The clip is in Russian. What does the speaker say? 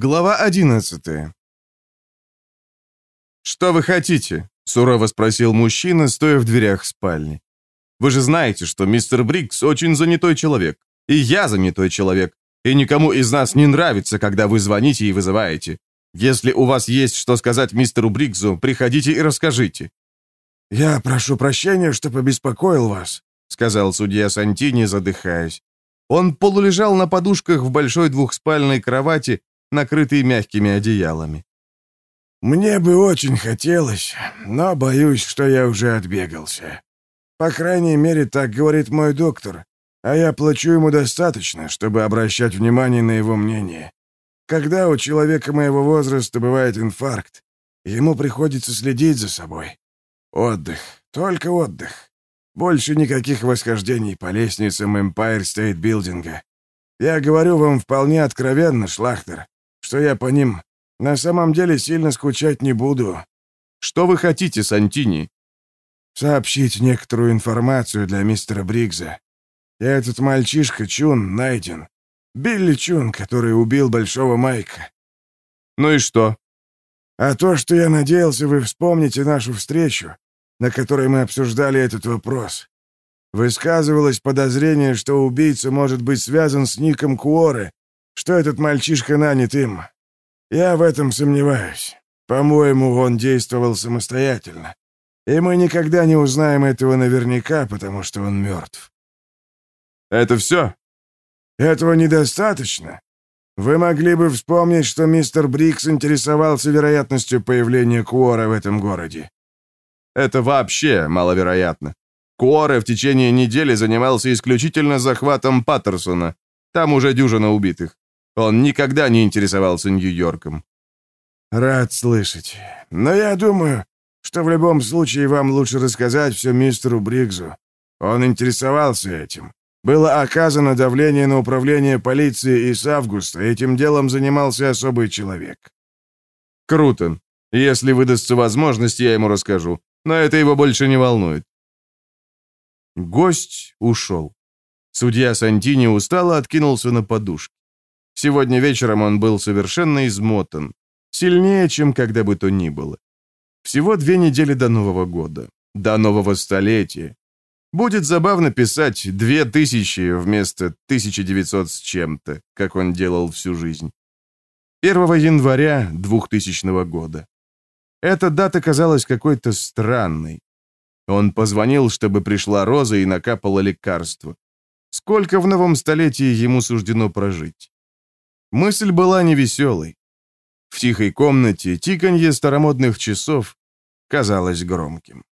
Глава 11 «Что вы хотите?» — сурово спросил мужчина, стоя в дверях спальни. «Вы же знаете, что мистер Брикс очень занятой человек. И я занятой человек. И никому из нас не нравится, когда вы звоните и вызываете. Если у вас есть что сказать мистеру Бриксу, приходите и расскажите». «Я прошу прощения, что побеспокоил вас», — сказал судья Сантини, задыхаясь. Он полулежал на подушках в большой двухспальной кровати, накрытой мягкими одеялами. «Мне бы очень хотелось, но боюсь, что я уже отбегался. По крайней мере, так говорит мой доктор, а я плачу ему достаточно, чтобы обращать внимание на его мнение. Когда у человека моего возраста бывает инфаркт, ему приходится следить за собой. Отдых, только отдых. Больше никаких восхождений по лестницам Empire State Билдинга. Я говорю вам вполне откровенно, Шлахтер, что я по ним на самом деле сильно скучать не буду. Что вы хотите, Сантини? Сообщить некоторую информацию для мистера Бригза. Этот мальчишка Чун найден. Билли Чун, который убил Большого Майка. Ну и что? А то, что я надеялся, вы вспомните нашу встречу, на которой мы обсуждали этот вопрос. Высказывалось подозрение, что убийца может быть связан с Ником Куоре, что этот мальчишка нанят им. Я в этом сомневаюсь. По-моему, он действовал самостоятельно. И мы никогда не узнаем этого наверняка, потому что он мертв. Это все? Этого недостаточно. Вы могли бы вспомнить, что мистер Брикс интересовался вероятностью появления Куора в этом городе. Это вообще маловероятно. Куоре в течение недели занимался исключительно захватом Паттерсона. Там уже дюжина убитых. Он никогда не интересовался Нью-Йорком. «Рад слышать. Но я думаю, что в любом случае вам лучше рассказать все мистеру Бриксу. Он интересовался этим. Было оказано давление на управление полиции, и с августа этим делом занимался особый человек. Круто. Если выдастся возможность, я ему расскажу. Но это его больше не волнует. Гость ушел. Судья Сантини устало откинулся на подушке. Сегодня вечером он был совершенно измотан. Сильнее, чем когда бы то ни было. Всего две недели до Нового года. До нового столетия. Будет забавно писать две тысячи вместо 1900 с чем-то, как он делал всю жизнь. 1 января 2000 года. Эта дата казалась какой-то странной. Он позвонил, чтобы пришла Роза и накапала лекарство. Сколько в новом столетии ему суждено прожить? Мысль была невеселой. В тихой комнате тиканье старомодных часов казалось громким.